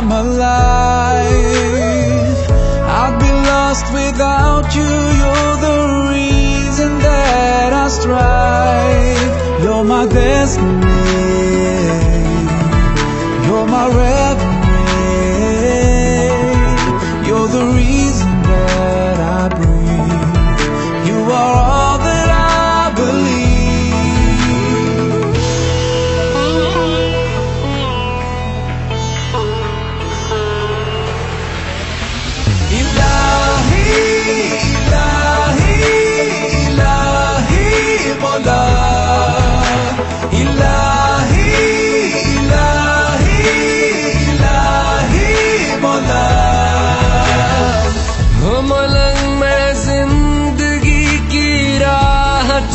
I'm alive. I'd be lost without you. You're the reason that I strive. You're my destiny. You're my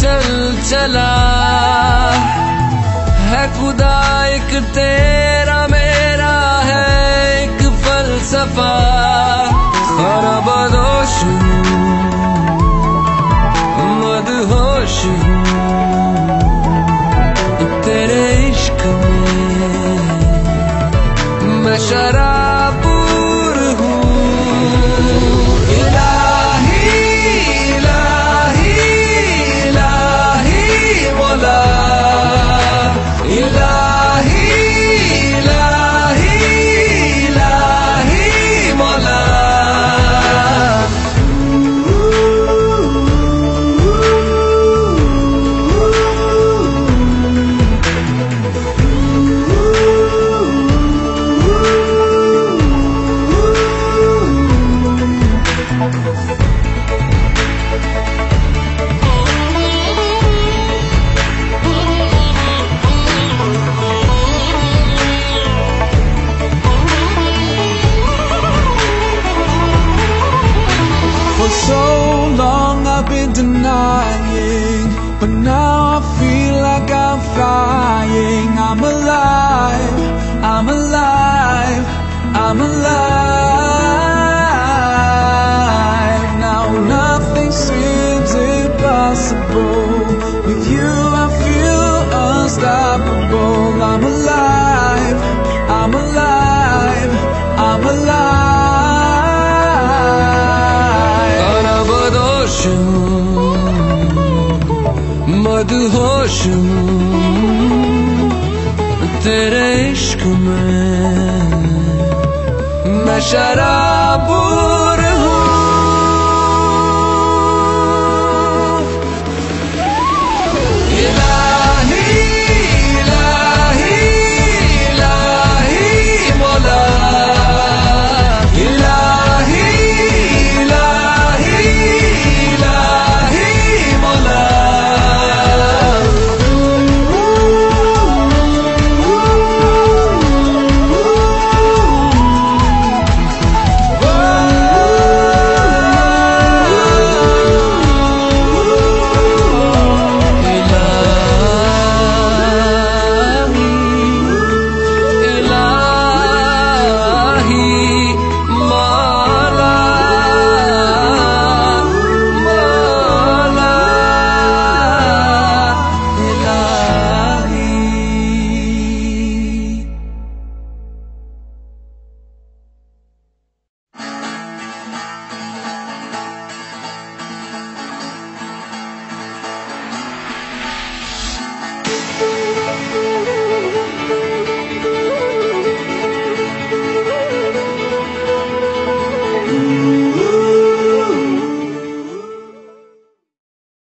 चल चला। है खुदा एक तेरा, मेरा है एक फलसफा। खाना बदोश मदहोश तेरे इश्क में। मैं शराबूर so long I've been denying, but now I feel like I'm flying. I'm alive, I'm alive, I'm alive. Now nothing seems impossible. With you I feel unstoppable. I'm alive, I'm alive, I'm alive. मदहोश हूँ तेरे इश्क में मैं शराबूर